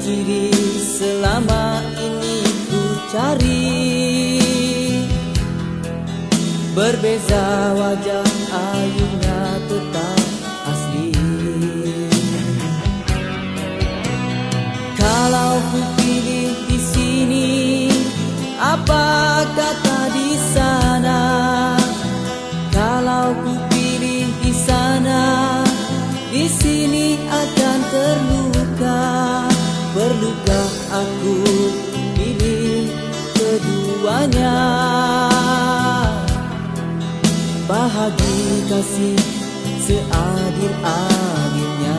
ciri-ciri selama ini ku cari. Berbeza wajah ayunya tetap asli. Kalau ku Perlukah aku pilih keduanya. Bahagi kasih seadil-adilnya